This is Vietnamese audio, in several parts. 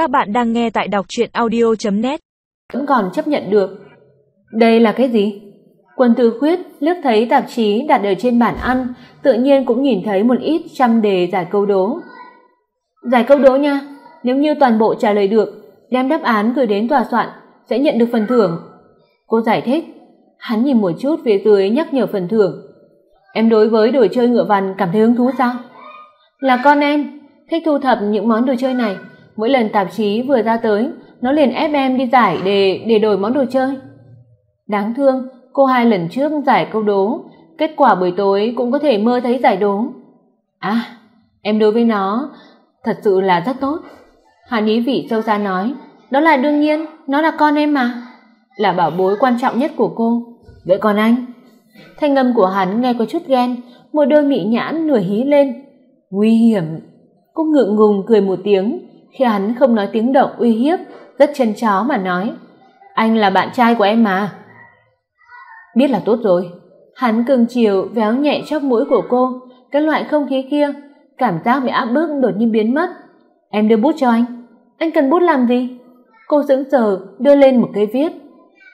Các bạn đang nghe tại đọc truyện audio.net Vẫn còn chấp nhận được. Đây là cái gì? Quân Tư Khuyết liếc thấy tạp chí đặt ở trên bàn ăn, tự nhiên cũng nhìn thấy một ít trăm đề giải câu đố. Giải câu đố nha, nếu như toàn bộ trả lời được, đem đáp án gửi đến tòa soạn sẽ nhận được phần thưởng. Cô giải thích, hắn nhìn một chút phía dưới nhắc nhở phần thưởng. Em đối với đồ chơi ngựa vằn cảm thấy hứng thú sao? Là con em, thích thu thập những món đồ chơi này, mỗi lần tạp chí vừa ra tới, nó liền ép em đi giải để để đổi món đồ chơi. Đáng thương, cô hai lần trước giải câu đố, kết quả buổi tối cũng có thể mơ thấy giải đố. À, em đối với nó thật sự là rất tốt. Hàn Ý vị sâu xa nói, đó là đương nhiên, nó là con em mà, là bảo bối quan trọng nhất của cô. Vậy còn anh? Thanh âm của hắn nghe có chút ghen, một đôi mị nhãn nửa hí lên. Nguy hiểm. Cô ngượng ngùng cười một tiếng, khi hắn không nói tiếng động uy hiếp, rất chân chó mà nói, anh là bạn trai của em mà. Biết là tốt rồi. Hắn cưng chiều véo nhẹ chóp mũi của cô, cái loại không khí kia, cảm giác bị áp bức đột nhiên biến mất. Em đưa bút cho anh. Anh cần bút làm gì? Cô sững sờ đưa lên một cây viết.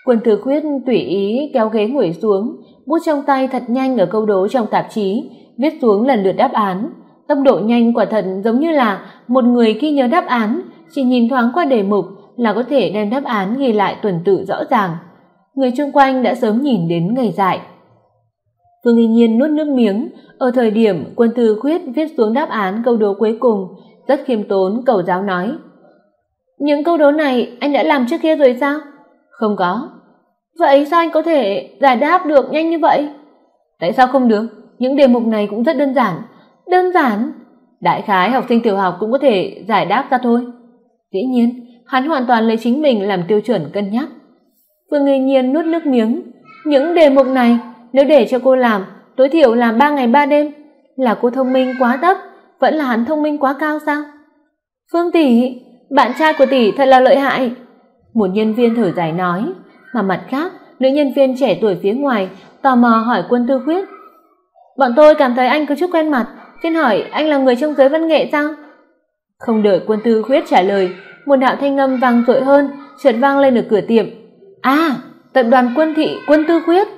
Quân Thừa Khuyết tùy ý kéo ghế ngồi xuống, bút trong tay thật nhanh ở câu đố trong tạp chí, viết xuống lần lượt đáp án. Tốc độ nhanh quả thật giống như là một người khi nhớ đáp án, chỉ nhìn thoáng qua đề mục là có thể đem đáp án ghi lại tuần tự rõ ràng. Người chung quanh đã sớm nhìn đến ngày dại. Phương y Nhiên nuốt nước miếng, ở thời điểm Quân Thư Khuyết viết xuống đáp án câu đố cuối cùng, rất khiêm tốn cầu giáo nói: "Những câu đố này anh đã làm trước kia rồi sao?" "Không có." "Vậy sao anh có thể giải đáp được nhanh như vậy?" "Tại sao không được? Những đề mục này cũng rất đơn giản." "Đơn giản?" Đại khái học sinh tiểu học cũng có thể giải đáp ra thôi. Dĩ nhiên, hắn hoàn toàn lấy chính mình làm tiêu chuẩn cân nhắc. Phương Nghi Nhiên nuốt nước miếng, những đề mục này nếu để cho cô làm, tối thiểu làm ba ngày ba đêm, là cô thông minh quá thấp, vẫn là hắn thông minh quá cao sao? Phương tỷ, bạn trai của tỷ thật là lợi hại. Một nhân viên thở dài nói, mà mặt khác, nữ nhân viên trẻ tuổi phía ngoài tò mò hỏi Quân Tư Khuyết. Bọn tôi cảm thấy anh có chút quen mặt, xin hỏi anh là người trong giới văn nghệ sao? Không đợi Quân Tư Khuyết trả lời, một đạo thanh âm vang dội hơn chợt vang lên ở cửa tiệm. "À, tập đoàn Quân thị Quân Tư Khuyết."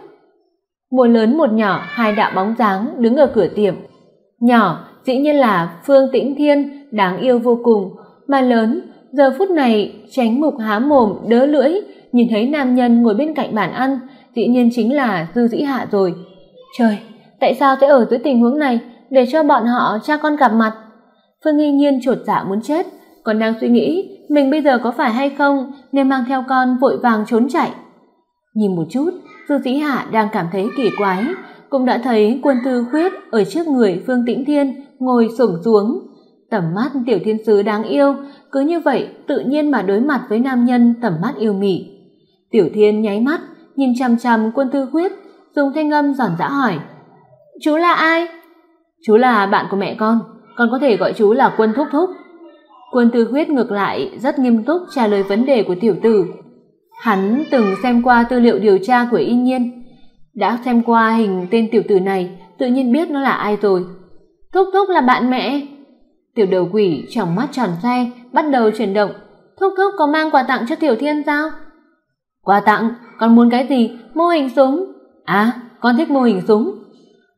Một lớn một nhỏ, hai đạo bóng dáng đứng ở cửa tiệm. Nhỏ dĩ nhiên là Phương Tĩnh Thiên, đáng yêu vô cùng, mà lớn giờ phút này tránh mục há mồm đớ lưỡi, nhìn thấy nam nhân ngồi bên cạnh bàn ăn, dĩ nhiên chính là Dư Dĩ Hạ rồi. Trời, tại sao sẽ ở dưới tình huống này để cho bọn họ cha con gặp mặt? Phương Nghi Nhiên chột dạ muốn chết, còn đang suy nghĩ mình bây giờ có phải hay không nên mang theo con vội vàng trốn chạy. Nhìn một chút, Dư Dĩ Hạ đang cảm thấy kỳ quái, cũng đã thấy Quân Tư Khuyết ở trước người Phương Tĩnh Thiên ngồi xổm xuống. Tầm mắt tiểu thiên sứ đáng yêu, cứ như vậy tự nhiên mà đối mặt với nam nhân tầm mắt yêu mị. Tiểu Thiên nháy mắt, nhìn chằm chằm Quân Tư Khuyết, dùng thanh âm giòn giã hỏi: "Chú là ai?" "Chú là bạn của mẹ con, con có thể gọi chú là Quân thúc thúc." Quân Tư Khuyết ngược lại rất nghiêm túc trả lời vấn đề của tiểu tử. Hắn từng xem qua tư liệu điều tra của Y Nhiên, đã xem qua hình tên tiểu tử này, tự nhiên biết nó là ai rồi. Thúc thúc là bạn mẹ. Tiểu đầu quỷ trong mắt tròn xoe, bắt đầu chuyển động. Thúc thúc có mang quà tặng cho Tiểu Thiên sao? Quà tặng, con muốn cái gì? Mô hình súng. À, con thích mô hình súng.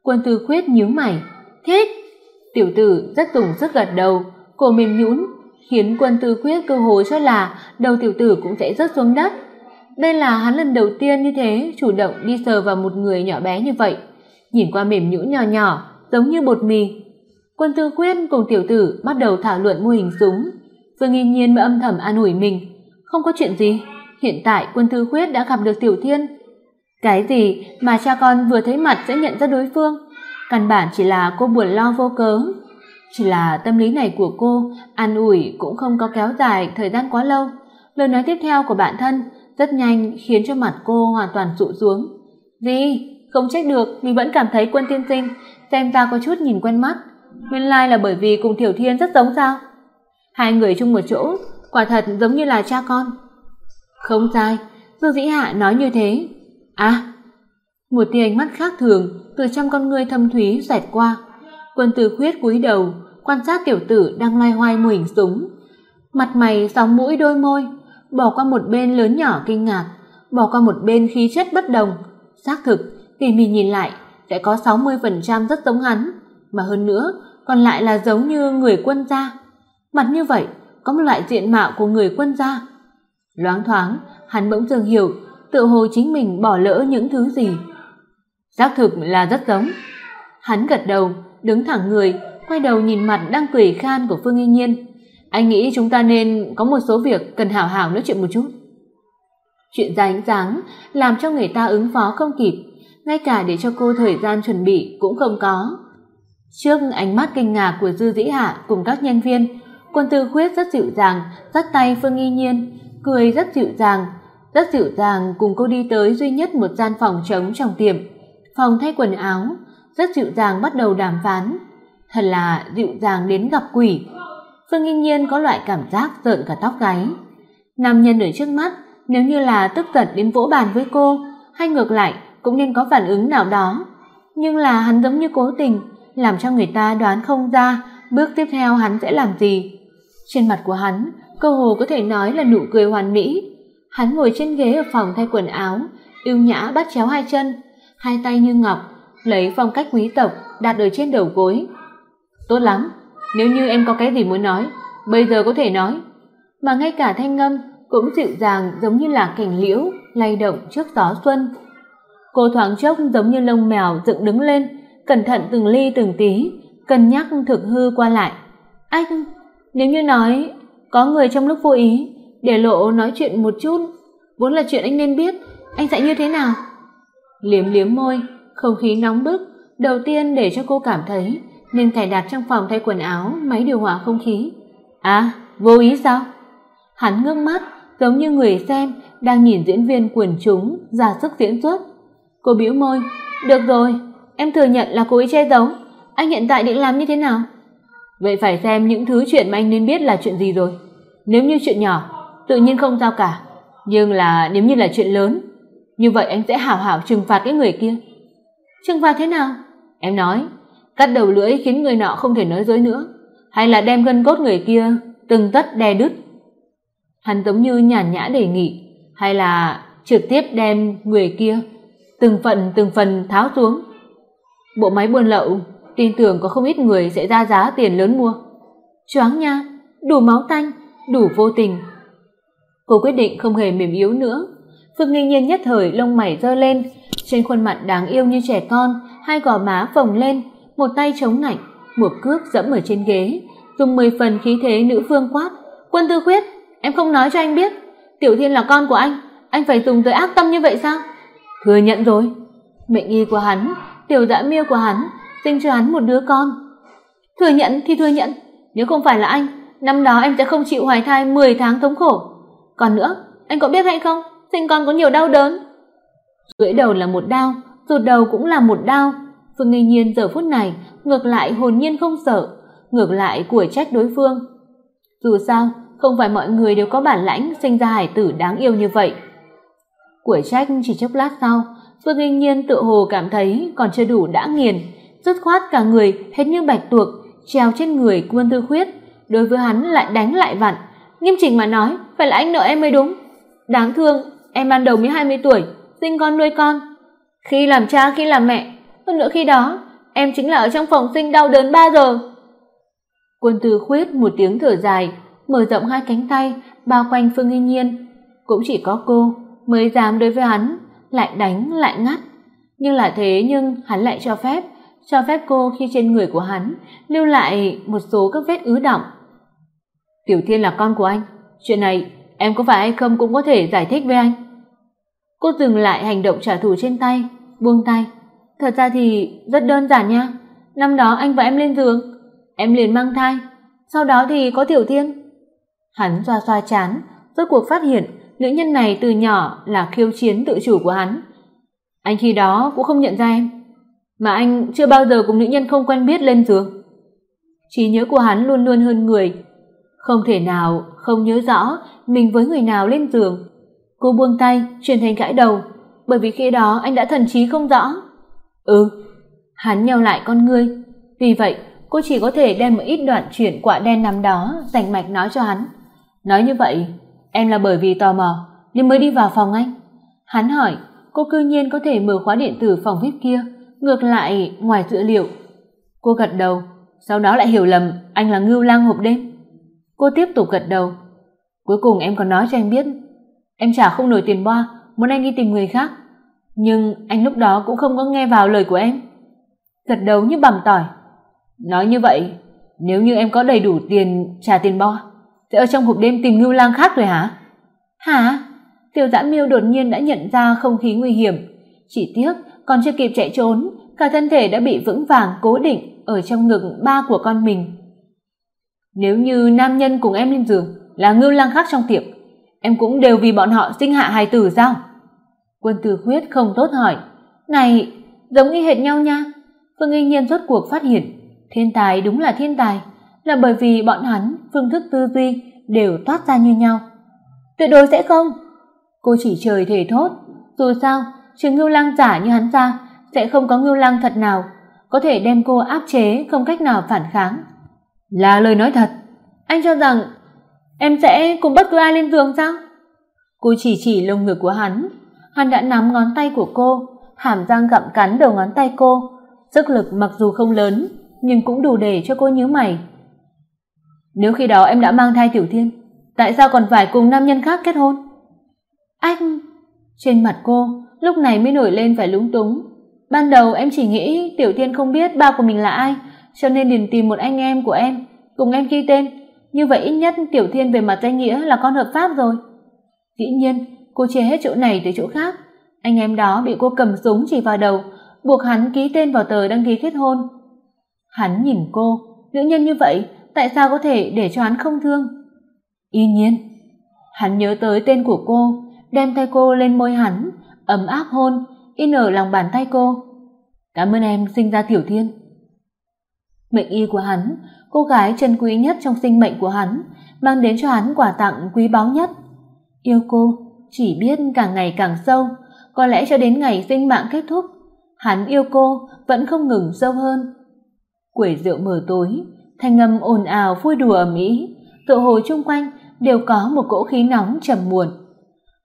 Quân Tư Khuyết nhíu mày. Thích. Tiểu tử rất dùng sức gật đầu, cổ mềm nhũn, khiến Quân Tư Khuyết cơ hồ cho là đầu tiểu tử cũng sẽ rớt xuống đất. Đây là hắn lần đầu tiên như thế chủ động đi sờ vào một người nhỏ bé như vậy, nhìn qua mềm nhũn nhỏ nhỏ, giống như bột mì. Quân Tư Quyết cùng tiểu tử bắt đầu thảo luận mô hình súng. Phương Nghi Nhiên mới âm thầm an ủi mình, không có chuyện gì, hiện tại Quân Tư Quyết đã gặp được Tiểu Thiên. Cái gì mà cha con vừa thấy mặt sẽ nhận ra đối phương, căn bản chỉ là cô buồn lo vô cớ. Chỉ là tâm lý này của cô an ủi cũng không có kéo dài thời gian quá lâu. Lời nói tiếp theo của bạn thân rất nhanh khiến cho mặt cô hoàn toàn trụ xuống. "Gì? Không trách được, mình vẫn cảm thấy Quân tiên sinh xem ra có chút nhìn quen mắt. Nguyên lai like là bởi vì cùng Tiểu Thiên rất giống sao?" Hai người chung một chỗ, quả thật giống như là cha con. Không sai, Dương Dĩ Hạ nói như thế. À, một tia ánh mắt khác thường từ trong con ngươi thâm thúy xẹt qua. Quân Tử Khuyết cúi đầu, quan sát tiểu tử đang loay hoay mô hình súng. Mặt mày sóng mũi đôi môi, bỏ qua một bên lớn nhỏ kinh ngạc, bỏ qua một bên khí chất bất đồng, xác thực, tỉ mỉ nhìn lại, sẽ có 60% rất giống hắn, mà hơn nữa, còn lại là giống như người quân gia. Mặt như vậy, có một loại diện mạo của người quân gia. Loáng thoáng, hắn bỗng dường hiểu, tự hồ chính mình bỏ lỡ những thứ gì. Xác thực là rất giống. Hắn gật đầu, đứng thẳng người, quay đầu nhìn mặt đang cười khan của Phương Y Nhiên. Anh nghĩ chúng ta nên có một số việc cần hảo hảo nói chuyện một chút. Chuyện ra ánh sáng làm cho người ta ứng phó không kịp, ngay cả để cho cô thời gian chuẩn bị cũng không có. Trước ánh mắt kinh ngạc của Dư Dĩ Hạ cùng các nhân viên, Quân Tư Khuyết rất dịu dàng dắt tay Phương Y Nhiên, cười rất dịu dàng, rất dịu dàng cùng cô đi tới duy nhất một gian phòng trống trong tiệm, phòng thay quần áo, rất dịu dàng bắt đầu đàm phán. Thật là dịu dàng đến gặp quỷ. Phương nghiên Nhiên có loại cảm giác rợn cả tóc gáy. Nam nhân ở trước mắt, nếu như là tức giận đến vỗ bàn với cô, hay ngược lại cũng nên có phản ứng nào đó, nhưng là hắn giống như cố tình, làm cho người ta đoán không ra bước tiếp theo hắn sẽ làm gì. Trên mặt của hắn, cơ hồ có thể nói là nụ cười hoàn mỹ. Hắn ngồi trên ghế ở phòng thay quần áo, yêu nhã bắt chéo hai chân, hai tay như ngọc, lấy phong cách quý tộc đặt ở trên đầu gối. Tốt lắm, nếu như em có cái gì muốn nói, bây giờ có thể nói. Mà ngay cả thanh ngâm cũng dịu dàng giống như là cành liễu lay động trước gió xuân. Cô thoáng chốc giống như lông mèo dựng đứng lên, cẩn thận từng ly từng tí, cân nhắc thực hư qua lại. Anh, nếu như nói có người trong lúc vô ý để lộ nói chuyện một chút, vốn là chuyện anh nên biết, anh sẽ như thế nào? Liếm liếm môi, không khí nóng bức, đầu tiên để cho cô cảm thấy nên cài đặt trong phòng thay quần áo máy điều hòa không khí. À, vô ý sao? Hắn ngước mắt, giống như người xem đang nhìn diễn viên quần chúng ra sức diễn xuất. Cô bĩu môi, "Được rồi, em thừa nhận là cố ý che giấu, anh hiện tại định làm như thế nào?" Vậy phải xem những thứ chuyện mà anh nên biết là chuyện gì rồi. Nếu như chuyện nhỏ, tự nhiên không sao cả, nhưng là nếu như là chuyện lớn, như vậy anh sẽ hảo hảo trừng phạt cái người kia. Trừng phạt thế nào? Em nói, cắt đầu lưỡi khiến người nọ không thể nói dối nữa, hay là đem gân cốt người kia từng tất đè đứt. Hắn giống như nhàn nhã đề nghị, hay là trực tiếp đem người kia từng phần từng phần tháo xuống. Bộ máy buôn lậu, tin tưởng có không ít người sẽ ra giá tiền lớn mua. Choáng nha, đủ máu tanh, đủ vô tình. Cô quyết định không hề mềm yếu nữa. Phương Nghi Nhiên nhất thời lông mày giơ lên, trên khuôn mặt đáng yêu như trẻ con, hai gò má phồng lên, một tay chống nạnh, một cước dẫm ở trên ghế, dùng mười phần khí thế nữ phương quát, "Quân Tư Khuyết, em không nói cho anh biết, Tiểu Thiên là con của anh, anh phải dùng tới ác tâm như vậy sao?" Thừa nhận rồi. Mệnh y của hắn, tiểu dã miêu của hắn, sinh cho hắn một đứa con. Thừa nhận thì thừa nhận, nếu không phải là anh, năm đó em sẽ không chịu hoài thai 10 tháng thống khổ. Còn nữa, anh có biết hay không, sinh con có nhiều đau đớn. Gãy đầu là một đau, rụt đầu cũng là một đau. Phương Nghi Nhiên giờ phút này ngược lại hồn nhiên không sợ, ngược lại của trách đối phương. Dù sao, không phải mọi người đều có bản lãnh sinh ra hải tử đáng yêu như vậy. Của trách chỉ chốc lát sau, Phương Nghi Nhiên tự hồ cảm thấy còn chưa đủ đã nghiền, dứt khoát cả người hết như bạch tuộc treo trên người Quân Tư Khuyết, đối với hắn lại đánh lại vặn, nghiêm chỉnh mà nói, phải là anh nợ em mới đúng. Đáng thương, em ban đầu mới 20 tuổi, sinh con nuôi con. Khi làm cha khi làm mẹ, hơn nữa khi đó, em chính là ở trong phòng sinh đau đớn 3 giờ. Quân Tư Khuyết một tiếng thở dài, mở rộng hai cánh tay bao quanh Phương Nghi Nhiên, cũng chỉ có cô mới dám đối với hắn lại đánh lại ngắt. Nhưng là thế nhưng hắn lại cho phép, cho phép cô khi trên người của hắn lưu lại một số các vết ứ động. Tiểu Thiên là con của anh, chuyện này em có phải hay không cũng có thể giải thích với anh. Cô dừng lại hành động trả thù trên tay, buông tay. Thật ra thì rất đơn giản nha. Năm đó anh và em lên giường, em liền mang thai, sau đó thì có Tiểu Thiên. Hắn xoa xoa chán, rốt cuộc phát hiện nữ nhân này từ nhỏ là khiêu chiến tự chủ của hắn. Anh khi đó cũng không nhận ra em, mà anh chưa bao giờ cùng nữ nhân không quen biết lên giường. Trí nhớ của hắn luôn luôn hơn người, không thể nào không nhớ rõ mình với người nào lên giường. Cô buông tay, chuyển thành gãi đầu, bởi vì khi đó anh đã thần trí không rõ. Ừ, hắn nheo lại con ngươi, vì vậy cô chỉ có thể đem một ít đoạn chuyện quả đen năm đó rành mạch nói cho hắn. nói như vậy em là bởi vì tò mò nên mới đi vào phòng anh hắn hỏi cô cư nhiên có thể mở khóa điện tử phòng vip kia ngược lại ngoài dữ liệu cô gật đầu sau đó lại hiểu lầm anh là ngưu lang hộp đêm cô tiếp tục gật đầu. Cuối cùng em còn nói cho anh biết, em trả không nổi tiền boa, muốn anh đi tìm người khác. Nhưng anh lúc đó cũng không có nghe vào lời của em. Gật đầu như bằng tỏi. Nói như vậy, nếu như em có đầy đủ tiền, trả tiền boa, sẽ ở trong hộp đêm tìm ngưu lang khác rồi hả? Hả? Tiêu dã miêu đột nhiên đã nhận ra không khí nguy hiểm. Chỉ tiếc, còn chưa kịp chạy trốn, cả thân thể đã bị vững vàng cố định ở trong ngực ba của con mình nếu như nam nhân cùng em lên giường là ngưu lang khác trong tiệm, em cũng đều vì bọn họ sinh hạ hài tử sao? Quân tử huyết không tốt hỏi. Này, giống y hệt nhau nha. Phương y nhiên rốt cuộc phát hiện, thiên tài đúng là thiên tài, là bởi vì bọn hắn phương thức tư duy đều toát ra như nhau. Tuyệt đối sẽ không. Cô chỉ trời thể thốt, dù sao trừ ngưu lang giả như hắn ra sẽ không có ngưu lang thật nào có thể đem cô áp chế không cách nào phản kháng là lời nói thật. Anh cho rằng em sẽ cùng bất cứ ai lên giường sao? Cô chỉ chỉ lông ngực của hắn. Hắn đã nắm ngón tay của cô, hàm răng gặm cắn đầu ngón tay cô. Sức lực mặc dù không lớn, nhưng cũng đủ để cho cô nhíu mày. Nếu khi đó em đã mang thai tiểu thiên, tại sao còn phải cùng nam nhân khác kết hôn? Anh, trên mặt cô, lúc này mới nổi lên vẻ lúng túng. Ban đầu em chỉ nghĩ tiểu thiên không biết ba của mình là ai cho nên liền tìm một anh em của em, cùng em ghi tên. Như vậy ít nhất tiểu thiên về mặt danh nghĩa là con hợp pháp rồi. Dĩ nhiên, cô chia hết chỗ này tới chỗ khác. Anh em đó bị cô cầm súng chỉ vào đầu, buộc hắn ký tên vào tờ đăng ký kết hôn. Hắn nhìn cô, nữ nhân như vậy, tại sao có thể để cho hắn không thương? Y nhiên, hắn nhớ tới tên của cô, đem tay cô lên môi hắn, ấm áp hôn, in ở lòng bàn tay cô. Cảm ơn em sinh ra tiểu thiên mệnh y của hắn, cô gái chân quý nhất trong sinh mệnh của hắn, mang đến cho hắn quà tặng quý báu nhất. Yêu cô, chỉ biết càng ngày càng sâu, có lẽ cho đến ngày sinh mạng kết thúc, hắn yêu cô vẫn không ngừng sâu hơn. Quẩy rượu mờ tối, thanh âm ồn ào vui đùa ầm ĩ, tựa hồ chung quanh đều có một cỗ khí nóng trầm muộn.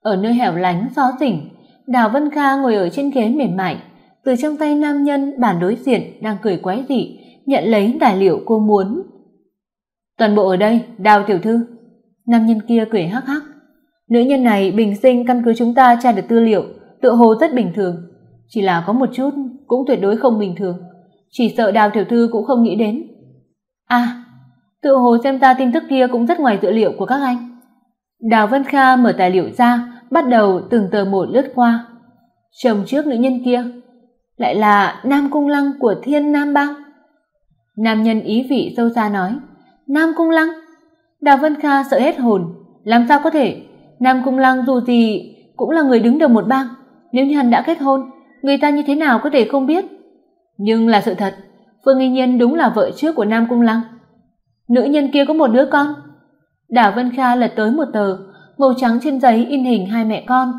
Ở nơi hẻo lánh gió tỉnh đào vân kha ngồi ở trên ghế mềm mại, từ trong tay nam nhân bàn đối diện đang cười quái dị nhận lấy tài liệu cô muốn. Toàn bộ ở đây, đào tiểu thư. Nam nhân kia cười hắc hắc. Nữ nhân này bình sinh căn cứ chúng ta tra được tư liệu, tựa hồ rất bình thường. Chỉ là có một chút cũng tuyệt đối không bình thường. Chỉ sợ đào tiểu thư cũng không nghĩ đến. À tựa hồ xem ta tin tức kia cũng rất ngoài dự liệu của các anh. Đào vân kha mở tài liệu ra, bắt đầu từng tờ một lướt qua. Chồng trước nữ nhân kia, lại là nam cung lăng của thiên nam bang nam nhân ý vị sâu xa nói, nam cung lăng? Đào vân kha sợ hết hồn, làm sao có thể? Nam cung lăng dù gì cũng là người đứng đầu một bang, nếu như hắn đã kết hôn, người ta như thế nào có thể không biết? Nhưng là sự thật, phương nghi nhiên đúng là vợ trước của nam cung lăng. Nữ nhân kia có một đứa con? Đào vân kha lật tới một tờ, màu trắng trên giấy in hình hai mẹ con.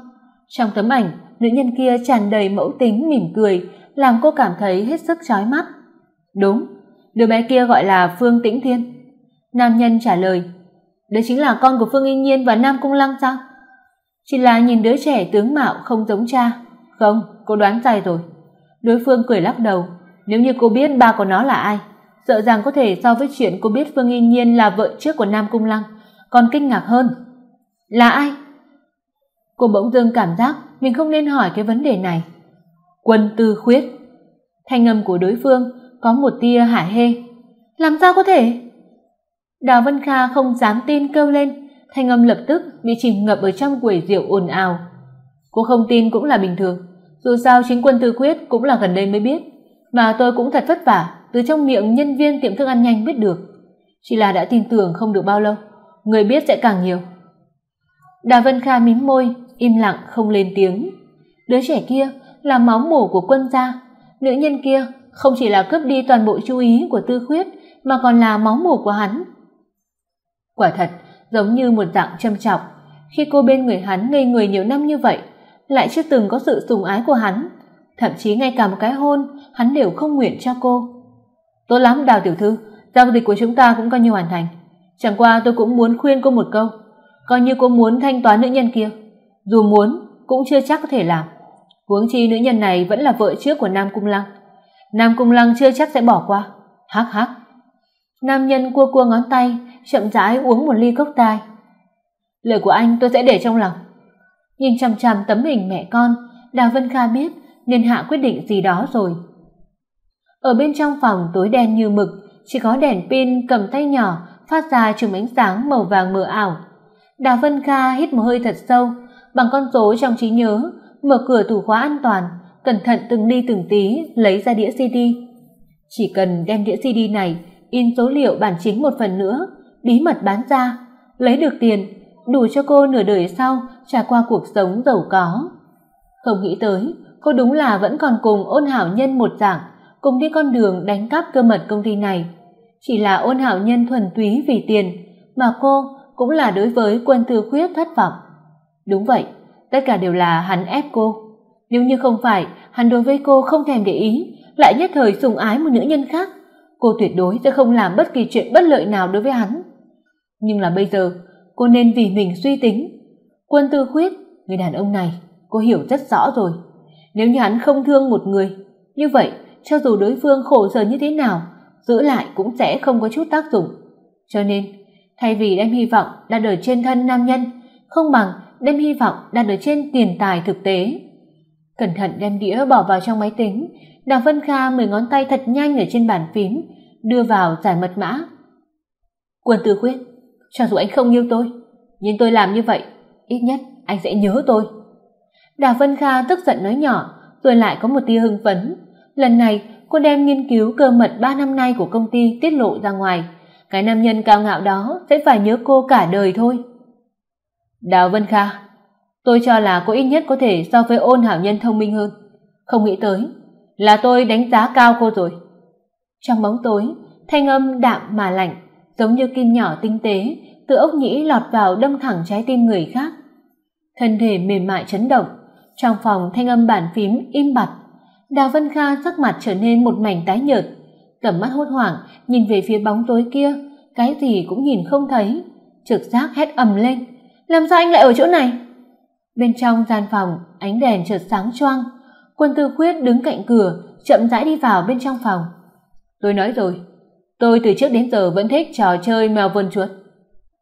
Trong tấm ảnh, nữ nhân kia tràn đầy mẫu tính mỉm cười, làm cô cảm thấy hết sức chói mắt. Đúng đứa bé kia gọi là phương tĩnh thiên. Nam nhân trả lời, đấy chính là con của phương yên nhiên và nam cung lăng sao? Chỉ là nhìn đứa trẻ tướng mạo không giống cha. Không, cô đoán sai rồi. Đối phương cười lắc đầu, nếu như cô biết ba của nó là ai, sợ rằng có thể so với chuyện cô biết phương yên nhiên là vợ trước của nam cung lăng, còn kinh ngạc hơn. Là ai? Cô bỗng dưng cảm giác mình không nên hỏi cái vấn đề này. Quân tư khuyết. Thanh âm của đối phương có một tia hả hê. Làm sao có thể? Đào vân kha không dám tin kêu lên, thanh âm lập tức bị chìm ngập ở trong quầy rượu ồn ào. Cô không tin cũng là bình thường, dù sao chính quân tư quyết cũng là gần đây mới biết, mà tôi cũng thật vất vả, từ trong miệng nhân viên tiệm thức ăn nhanh biết được. Chỉ là đã tin tưởng không được bao lâu, người biết sẽ càng nhiều. Đào vân kha mím môi, im lặng không lên tiếng. Đứa trẻ kia là máu mủ của quân gia, nữ nhân kia không chỉ là cướp đi toàn bộ chú ý của tư khuyết mà còn là máu mủ của hắn. Quả thật giống như một dạng châm chọc khi cô bên người hắn ngây người nhiều năm như vậy lại chưa từng có sự sùng ái của hắn. Thậm chí ngay cả một cái hôn hắn đều không nguyện cho cô. Tốt lắm đào tiểu thư giao dịch của chúng ta cũng coi như hoàn thành. Chẳng qua tôi cũng muốn khuyên cô một câu coi như cô muốn thanh toán nữ nhân kia, dù muốn cũng chưa chắc có thể làm. Huống chi nữ nhân này vẫn là vợ trước của Nam Cung Lăng. Nam Cung Lăng chưa chắc sẽ bỏ qua. Hắc hắc. Nam nhân cua cua ngón tay, chậm rãi uống một ly cốc tai. Lời của anh tôi sẽ để trong lòng. Nhìn chằm chằm tấm hình mẹ con, Đào Vân Kha biết nên hạ quyết định gì đó rồi. Ở bên trong phòng tối đen như mực, chỉ có đèn pin cầm tay nhỏ phát ra chùm ánh sáng màu vàng mờ ảo. Đào Vân Kha hít một hơi thật sâu, bằng con số trong trí nhớ, mở cửa tủ khóa an toàn, cẩn thận từng ly từng tí lấy ra đĩa CD. Chỉ cần đem đĩa CD này in số liệu bản chính một phần nữa, bí mật bán ra, lấy được tiền, đủ cho cô nửa đời sau trải qua cuộc sống giàu có. Không nghĩ tới, cô đúng là vẫn còn cùng Ôn Hảo Nhân một dạng, cùng đi con đường đánh cắp cơ mật công ty này. Chỉ là Ôn Hảo Nhân thuần túy vì tiền, mà cô cũng là đối với Quân Tư Khuyết thất vọng. Đúng vậy, tất cả đều là hắn ép cô. Nếu như không phải, hắn đối với cô không thèm để ý, lại nhất thời sủng ái một nữ nhân khác, cô tuyệt đối sẽ không làm bất kỳ chuyện bất lợi nào đối với hắn. Nhưng là bây giờ, cô nên vì mình suy tính. Quân Tư Khuyết, người đàn ông này, cô hiểu rất rõ rồi. Nếu như hắn không thương một người, như vậy cho dù đối phương khổ sở như thế nào, giữ lại cũng sẽ không có chút tác dụng. Cho nên, thay vì đem hy vọng đặt ở trên thân nam nhân, không bằng đem hy vọng đặt ở trên tiền tài thực tế. Cẩn thận đem đĩa bỏ vào trong máy tính, Đào Vân Kha mười ngón tay thật nhanh ở trên bàn phím, đưa vào giải mật mã. Quân Tư Khuyết, cho dù anh không yêu tôi, nhưng tôi làm như vậy, ít nhất anh sẽ nhớ tôi. Đào Vân Kha tức giận nói nhỏ, rồi lại có một tia hưng phấn. Lần này, cô đem nghiên cứu cơ mật ba năm nay của công ty tiết lộ ra ngoài. Cái nam nhân cao ngạo đó sẽ phải nhớ cô cả đời thôi. Đào Vân Kha, tôi cho là cô ít nhất có thể so với ôn hảo nhân thông minh hơn. Không nghĩ tới, là tôi đánh giá cao cô rồi. Trong bóng tối, thanh âm đạm mà lạnh, giống như kim nhỏ tinh tế, từ ốc nhĩ lọt vào đâm thẳng trái tim người khác. Thân thể mềm mại chấn động, trong phòng thanh âm bàn phím im bặt. Đào Vân Kha sắc mặt trở nên một mảnh tái nhợt, tầm mắt hốt hoảng nhìn về phía bóng tối kia, cái gì cũng nhìn không thấy, trực giác hét ầm lên, làm sao anh lại ở chỗ này? Bên trong gian phòng, ánh đèn chợt sáng choang, Quân Tư Khuyết đứng cạnh cửa, chậm rãi đi vào bên trong phòng. Tôi nói rồi, tôi từ trước đến giờ vẫn thích trò chơi mèo vườn chuột.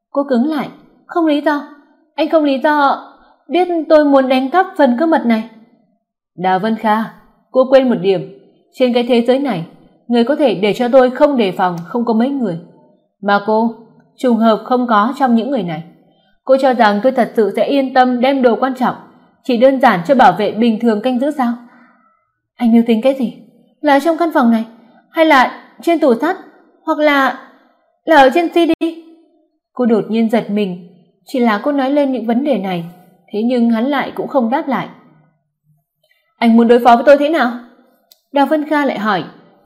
Cô cứng lại, không lý do. Anh không lý do biết tôi muốn đánh cắp phần cơ mật này. Đào Vân Kha, cô quên một điểm, trên cái thế giới này, người có thể để cho tôi không đề phòng không có mấy người. Mà cô, trùng hợp không có trong những người này. Cô cho rằng tôi thật sự sẽ yên tâm đem đồ quan trọng, chỉ đơn giản cho bảo vệ bình thường canh giữ sao? Anh mưu tính cái gì? Là trong căn phòng này, hay là trên tủ sắt, hoặc là là ở trên CD? Cô đột nhiên giật mình, chỉ là cô nói lên những vấn đề này, thế nhưng hắn lại cũng không đáp lại. Anh muốn đối phó với tôi thế nào? Đào Vân Kha lại hỏi,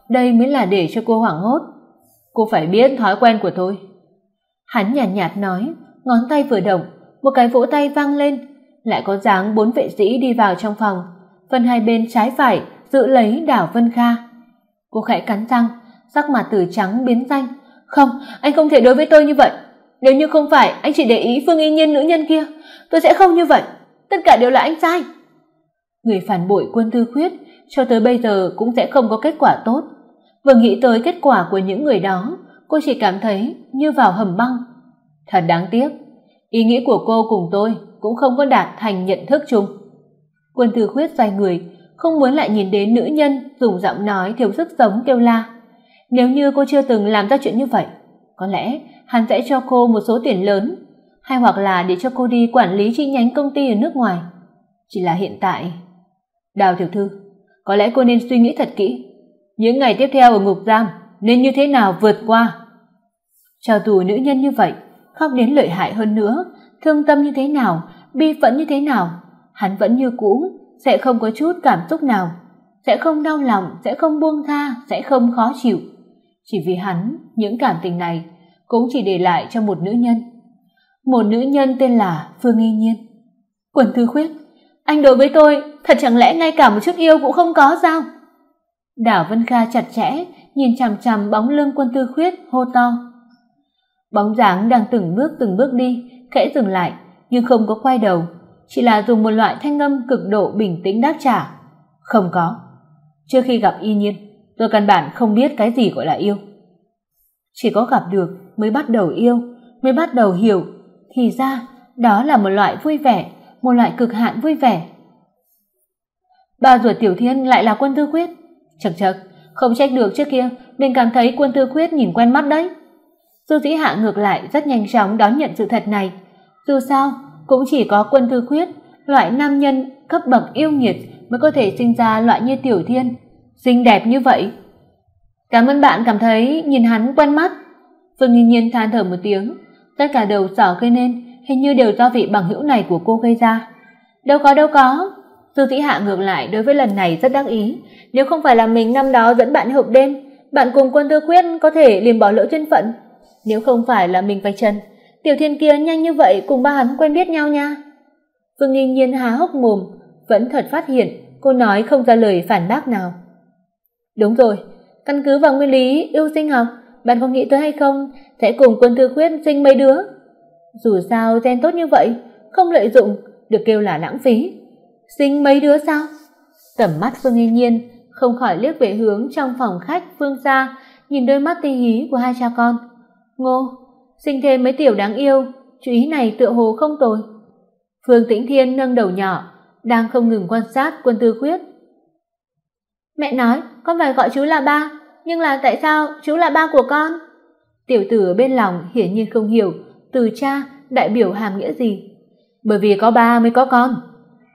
đây mới là để cho cô hoảng hốt. Cô phải biết thói quen của tôi. Hắn nhàn nhạt, nhạt nói, ngón tay vừa động, một cái vỗ tay vang lên, lại có dáng bốn vệ sĩ đi vào trong phòng, phân hai bên trái phải giữ lấy Đào Vân Kha. Cô khẽ cắn răng, sắc mặt từ trắng biến xanh. "Không, anh không thể đối với tôi như vậy. Nếu như không phải anh chỉ để ý Phương Y Nhiên nữ nhân kia, tôi sẽ không như vậy. Tất cả đều là anh sai." Người phản bội Quân Tư Khuyết cho tới bây giờ cũng sẽ không có kết quả tốt. Vừa nghĩ tới kết quả của những người đó, cô chỉ cảm thấy như vào hầm băng. Thật đáng tiếc, ý nghĩ của cô cùng tôi cũng không có đạt thành nhận thức chung. Quân Tư Khuyết xoay người, không muốn lại nhìn đến nữ nhân dùng giọng nói thiếu sức sống kêu la. Nếu như cô chưa từng làm ra chuyện như vậy, có lẽ hắn sẽ cho cô một số tiền lớn, hay hoặc là để cho cô đi quản lý chi nhánh công ty ở nước ngoài. Chỉ là hiện tại, Đào tiểu thư, có lẽ cô nên suy nghĩ thật kỹ, những ngày tiếp theo ở ngục giam nên như thế nào vượt qua. Cho dù nữ nhân như vậy, khóc đến lợi hại hơn nữa, thương tâm như thế nào, bi phẫn như thế nào, hắn vẫn như cũ, sẽ không có chút cảm xúc nào, sẽ không đau lòng, sẽ không buông tha, sẽ không khó chịu. Chỉ vì hắn, những cảm tình này cũng chỉ để lại cho một nữ nhân. Một nữ nhân tên là Phương Nghi Nhiên. Quần Thư Khuyết, anh đối với tôi, thật chẳng lẽ ngay cả một chút yêu cũng không có sao? Đảo Vân Kha chặt chẽ nhìn chằm chằm bóng lưng Quân Tư Khuyết hô to. Bóng dáng đang từng bước từng bước đi, khẽ dừng lại nhưng không có quay đầu chỉ là dùng một loại thanh âm cực độ bình tĩnh đáp trả. Không có. Trước khi gặp y nhiên tôi căn bản không biết cái gì gọi là yêu. Chỉ có gặp được mới bắt đầu yêu mới bắt đầu hiểu. Thì ra đó là một loại vui vẻ một loại cực hạn vui vẻ. Ba ruột tiểu thiên lại là quân tư quyết chậc chậc, không trách được trước kia mình cảm thấy quân tư quyết nhìn quen mắt đấy du dĩ hạ ngược lại, rất nhanh chóng đón nhận sự thật này. Dù sao, cũng chỉ có quân tư quyết loại nam nhân cấp bậc yêu nghiệt mới có thể sinh ra loại như tiểu thiên. Xinh đẹp như vậy. Cảm ơn bạn cảm thấy nhìn hắn quen mắt. Phương nhiên nhiên than thở một tiếng. Tất cả đầu sỏ gây nên, hình như đều do vị bằng hữu này của cô gây ra. Đâu có đâu có. Du dĩ hạ ngược lại, đối với lần này rất đắc ý. Nếu không phải là mình năm đó dẫn bạn hộp đêm, bạn cùng quân tư quyết có thể liền bỏ lỡ duyên phận nếu không phải là mình vạch trần, tiểu thiên kia nhanh như vậy cùng ba hắn quen biết nhau nha. Phương nghi nhiên há hốc mồm, vẫn thật phát hiện cô nói không ra lời phản bác nào. Đúng rồi, căn cứ vào nguyên lý yêu sinh học, bạn có nghĩ tới hay không? Sẽ cùng quân tư khuyết sinh mấy đứa. Dù sao gen tốt như vậy, không lợi dụng, được kêu là lãng phí. Sinh mấy đứa sao? Tầm mắt phương nghi nhiên không khỏi liếc về hướng trong phòng khách phương gia nhìn đôi mắt ti hí của hai cha con ngô sinh thêm mấy tiểu đáng yêu, chú ý này tựa hồ không tồi. Phương tĩnh thiên nâng đầu nhỏ, đang không ngừng quan sát quân tư quyết mẹ nói, con phải gọi chú là ba, nhưng là tại sao chú là ba của con? Tiểu tử ở bên lòng hiển nhiên không hiểu, từ cha, đại biểu hàm nghĩa gì. Bởi vì có ba mới có con.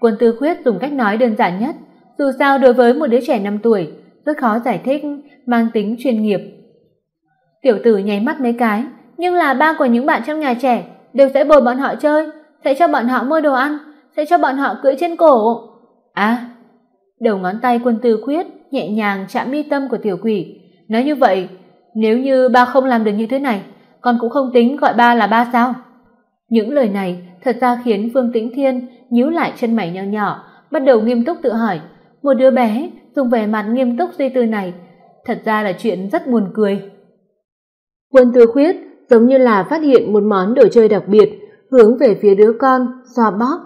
Quân tư khuyết dùng cách nói đơn giản nhất, dù sao đối với một đứa trẻ năm tuổi, rất khó giải thích, mang tính chuyên nghiệp tiểu tử nháy mắt mấy cái. Nhưng là ba của những bạn trong nhà trẻ đều sẽ bồi bọn họ chơi, sẽ cho bọn họ mua đồ ăn, sẽ cho bọn họ cưỡi trên cổ. À đầu ngón tay quân tư khuyết nhẹ nhàng chạm mi tâm của tiểu quỷ. Nói như vậy, nếu như ba không làm được như thế này, con cũng không tính gọi ba là ba sao? Những lời này thật ra khiến phương tĩnh thiên nhíu lại chân mày nhỏ nhỏ, bắt đầu nghiêm túc tự hỏi, một đứa bé dùng vẻ mặt nghiêm túc suy tư này, thật ra là chuyện rất buồn cười quân tư khuyết giống như là phát hiện một món đồ chơi đặc biệt, hướng về phía đứa con, xoa bóp,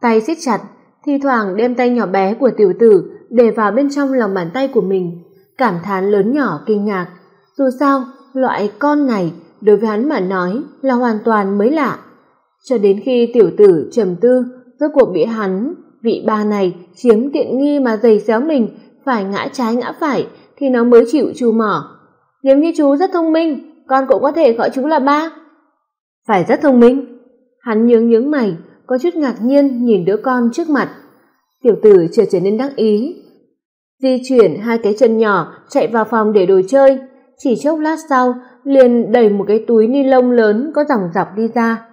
tay siết chặt, thi thoảng đem tay nhỏ bé của tiểu tử để vào bên trong lòng bàn tay của mình. Cảm thán lớn nhỏ, kinh ngạc. Dù sao, loại con này, đối với hắn mà nói, là hoàn toàn mới lạ. Cho đến khi tiểu tử trầm tư, rốt cuộc bị hắn, vị ba này, chiếm tiện nghi mà giày xéo mình, phải ngã trái ngã phải, thì nó mới chịu chu mỏ. Nếu như chú rất thông minh con cũng có thể gọi chú là ba. Phải rất thông minh. Hắn nhướng nhướng mày, có chút ngạc nhiên nhìn đứa con trước mặt. Tiểu tử chợt trở nên đắc ý. Di chuyển hai cái chân nhỏ, chạy vào phòng để đồ chơi. Chỉ chốc lát sau, liền đẩy một cái túi ni lông lớn có dòng dọc đi ra.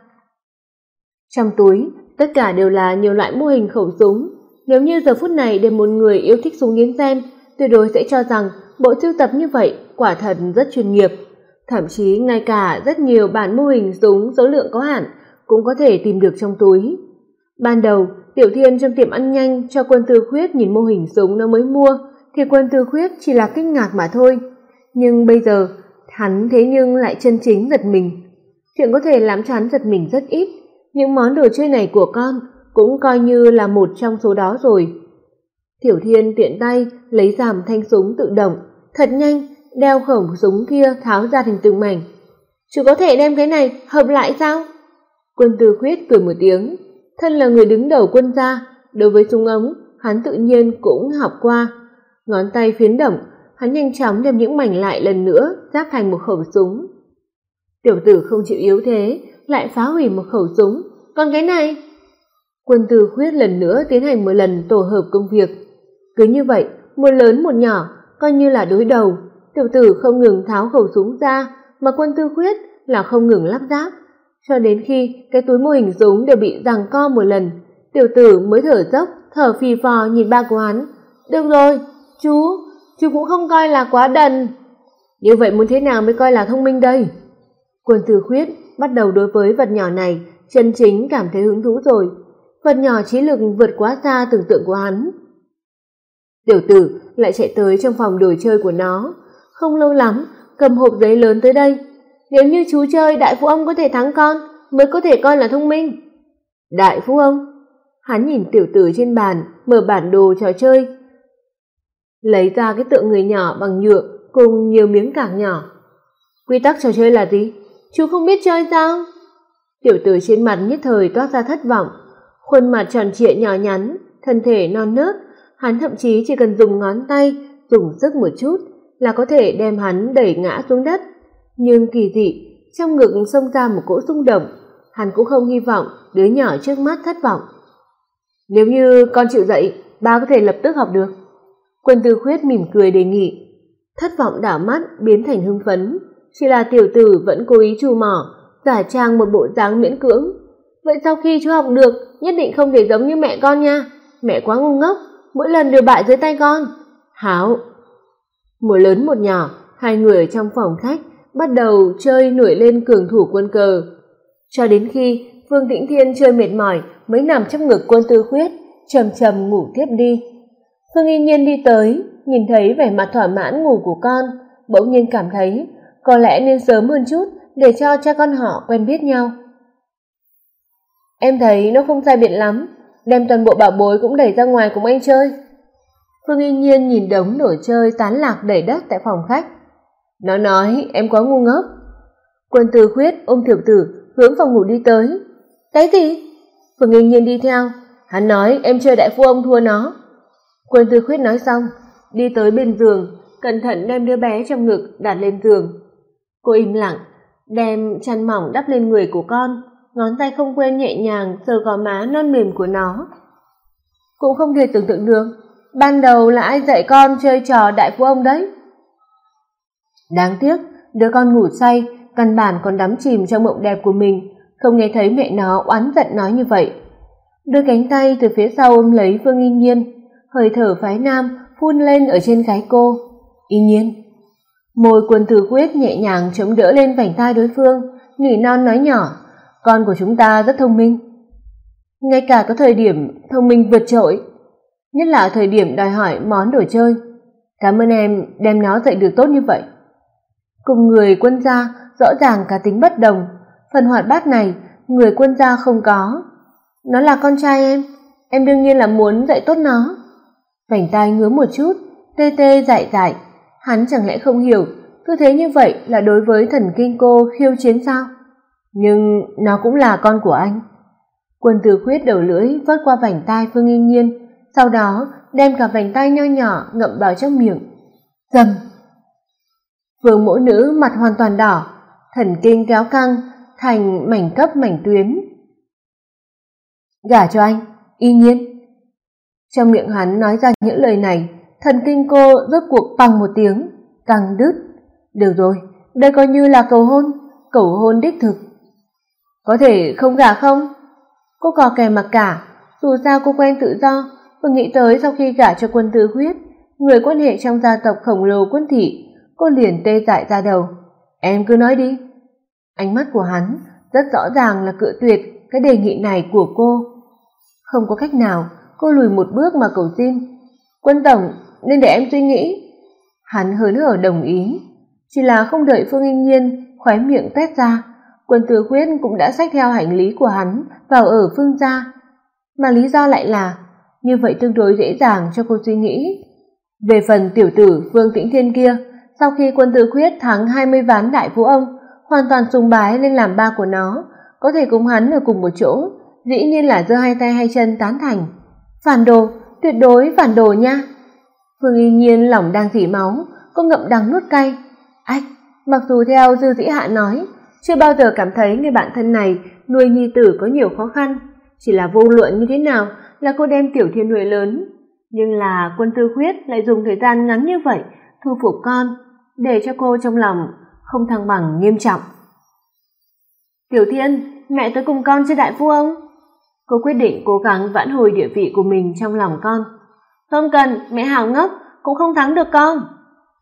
Trong túi, tất cả đều là nhiều loại mô hình khẩu súng. Nếu như giờ phút này để một người yêu thích súng đến xem, tuyệt đối sẽ cho rằng bộ sưu tập như vậy quả thật rất chuyên nghiệp thậm chí ngay cả rất nhiều bản mô hình súng số lượng có hạn cũng có thể tìm được trong túi. Ban đầu, tiểu thiên trong tiệm ăn nhanh cho quân tư khuyết nhìn mô hình súng nó mới mua thì quân tư khuyết chỉ là kinh ngạc mà thôi. Nhưng bây giờ, hắn thế nhưng lại chân chính giật mình. Chuyện có thể làm cho hắn giật mình rất ít những món đồ chơi này của con cũng coi như là một trong số đó rồi. Tiểu thiên tiện tay lấy giảm thanh súng tự động, thật nhanh đeo khẩu súng kia tháo ra thành từng mảnh. Chú có thể đem cái này hợp lại sao? Quân tư khuyết cười một tiếng. Thân là người đứng đầu quân gia, đối với súng ống, hắn tự nhiên cũng học qua. Ngón tay phiến động, hắn nhanh chóng đem những mảnh lại lần nữa giáp thành một khẩu súng. Tiểu tử không chịu yếu thế, lại phá hủy một khẩu súng. Còn cái này? Quân tư khuyết lần nữa tiến hành một lần tổ hợp công việc. Cứ như vậy, một lớn một nhỏ, coi như là đối đầu tiểu tử không ngừng tháo khẩu súng ra, mà quân tư khuyết là không ngừng lắp ráp. Cho đến khi cái túi mô hình súng đều bị giằng co một lần, tiểu tử mới thở dốc, thở phì phò nhìn ba của hắn. Được rồi, chú chú cũng không coi là quá đần. Như vậy muốn thế nào mới coi là thông minh đây? Quân tư khuyết bắt đầu đối với vật nhỏ này chân chính cảm thấy hứng thú rồi. Vật nhỏ trí lực vượt quá xa tưởng tượng của hắn. Tiểu tử lại chạy tới trong phòng đồ chơi của nó không lâu lắm, cầm hộp giấy lớn tới đây. Nếu như chú chơi, đại phú ông có thể thắng con, mới có thể coi là thông minh. Đại phú ông? Hắn nhìn tiểu tử trên bàn, mở bản đồ trò chơi. Lấy ra cái tượng người nhỏ bằng nhựa, cùng nhiều miếng cảng nhỏ. Quy tắc trò chơi là gì? Chú không biết chơi sao? Tiểu tử trên mặt nhất thời toát ra thất vọng. Khuôn mặt tròn trịa nhỏ nhắn, thân thể non nớt. Hắn thậm chí chỉ cần dùng ngón tay, dùng sức một chút là có thể đem hắn đẩy ngã xuống đất. Nhưng kỳ dị, trong ngực xông ra một cỗ xung động, hắn cũng không hy vọng đứa nhỏ trước mắt thất vọng. Nếu như con chịu dậy, ba có thể lập tức học được. Quân tư khuyết mỉm cười đề nghị. Thất vọng đảo mắt biến thành hưng phấn. Chỉ là tiểu tử vẫn cố ý trù mỏ, giả trang một bộ dáng miễn cưỡng. Vậy sau khi chú học được, nhất định không thể giống như mẹ con nha. Mẹ quá ngu ngốc, mỗi lần đều bại dưới tay con. Hảo một lớn một nhỏ, hai người ở trong phòng khách bắt đầu chơi nổi lên cường thủ quân cờ. Cho đến khi phương tĩnh thiên chơi mệt mỏi mới nằm trong ngực quân tư khuyết trầm trầm ngủ tiếp đi. Phương y nhiên đi tới, nhìn thấy vẻ mặt thỏa mãn ngủ của con, bỗng nhiên cảm thấy có lẽ nên sớm hơn chút để cho cha con họ quen biết nhau. Em thấy nó không sai biệt lắm, đem toàn bộ bảo bối cũng đẩy ra ngoài cùng anh chơi phương Yên nhiên nhìn đống đồ chơi tán lạc đầy đất tại phòng khách. Nó nói, em quá ngu ngốc. Quân tư khuyết ôm tiểu tử, hướng phòng ngủ đi tới. Cái gì? Phương Yên nhiên đi theo. Hắn nói, em chơi đại phu ông thua nó. Quân tư khuyết nói xong, đi tới bên giường, cẩn thận đem đứa bé trong ngực đặt lên giường. Cô im lặng, đem chăn mỏng đắp lên người của con, ngón tay không quên nhẹ nhàng sờ gò má non mềm của nó. Cũng không thể tưởng tượng được ban đầu là ai dạy con chơi trò đại phu ông đấy? Đáng tiếc, đứa con ngủ say, căn bản còn đắm chìm trong mộng đẹp của mình, không nghe thấy mẹ nó oán giận nói như vậy. Đưa cánh tay từ phía sau ôm lấy phương y nhiên, hơi thở phái nam phun lên ở trên gáy cô. Y nhiên, môi quân tử quyết nhẹ nhàng chống đỡ lên vành tai đối phương, nỉ non nói nhỏ, con của chúng ta rất thông minh. Ngay cả có thời điểm thông minh vượt trội nhất là thời điểm đòi hỏi món đồ chơi. Cảm ơn em đem nó dạy được tốt như vậy. Cùng người quân gia, rõ ràng cả tính bất đồng. Phần hoạt bát này, người quân gia không có. Nó là con trai em. Em đương nhiên là muốn dạy tốt nó. Vành tai ngứa một chút, tê tê dại dại. Hắn chẳng lẽ không hiểu, cứ thế như vậy là đối với thần kinh cô khiêu chiến sao? Nhưng nó cũng là con của anh. Quân từ khuyết đầu lưỡi vớt qua vành tai phương nhiên nhiên sau đó đem cả vành tay nho nhỏ ngậm vào trong miệng. Dầm! Vương mỗi nữ mặt hoàn toàn đỏ, thần kinh kéo căng, thành mảnh cấp mảnh tuyến. Gả cho anh, y nhiên. Trong miệng hắn nói ra những lời này, thần kinh cô rốt cuộc bằng một tiếng, căng đứt. Được rồi, đây coi như là cầu hôn cầu hôn đích thực. Có thể không gả không? Cô cò kè mặc cả, dù sao cô quen tự do vừa nghĩ tới sau khi gả cho quân tư huyết, người quan hệ trong gia tộc khổng lồ quân thị, cô liền tê dại ra đầu. Em cứ nói đi. Ánh mắt của hắn rất rõ ràng là cự tuyệt cái đề nghị này của cô. Không có cách nào, cô lùi một bước mà cầu xin. Quân tổng, nên để em suy nghĩ. Hắn hớn hở đồng ý. Chỉ là không đợi phương yên nhiên khóe miệng tét ra, quân tử huyết cũng đã xách theo hành lý của hắn vào ở phương gia mà lý do lại là như vậy tương đối dễ dàng cho cô suy nghĩ. Về phần tiểu tử phương tĩnh thiên kia, sau khi quân tử khuyết thắng hai mươi ván đại vũ ông, hoàn toàn sùng bái lên làm ba của nó, có thể cùng hắn ở cùng một chỗ, dĩ nhiên là giơ hai tay hai chân tán thành. Phản đồ, tuyệt đối phản đồ nha. Phương y nhiên lòng đang dỉ máu, cô ngậm đắng nuốt cay. Ách, mặc dù theo dư dĩ hạ nói, chưa bao giờ cảm thấy người bạn thân này nuôi nhi tử có nhiều khó khăn, chỉ là vô luận như thế nào là cô đem tiểu thiên nuôi lớn. Nhưng là quân tư khuyết lại dùng thời gian ngắn như vậy thu phục con, để cho cô trong lòng không thăng bằng nghiêm trọng. Tiểu thiên, mẹ tới cùng con chứ đại phu ông cô quyết định cố gắng vãn hồi địa vị của mình trong lòng con. Không cần, mẹ hào ngốc, cũng không thắng được con.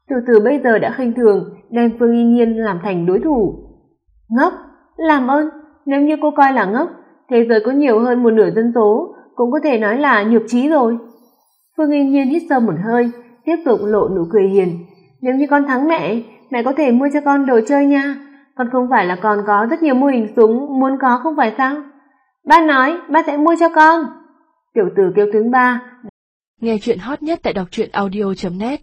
Từ từ bây giờ đã khinh thường, đem phương y nhiên làm thành đối thủ. Ngốc, làm ơn, nếu như cô coi là ngốc, thế giới có nhiều hơn một nửa dân số cũng có thể nói là nhược trí rồi. Phương yên nhiên hít sâu một hơi, tiếp tục lộ nụ cười hiền. Nếu như con thắng mẹ mẹ có thể mua cho con đồ chơi nha. Con không phải là còn có rất nhiều mô hình súng, muốn có không phải sao? Ba nói, ba sẽ mua cho con. Tiểu tử kêu thứ ba nghe chuyện hot nhất tại đọc truyện audio net.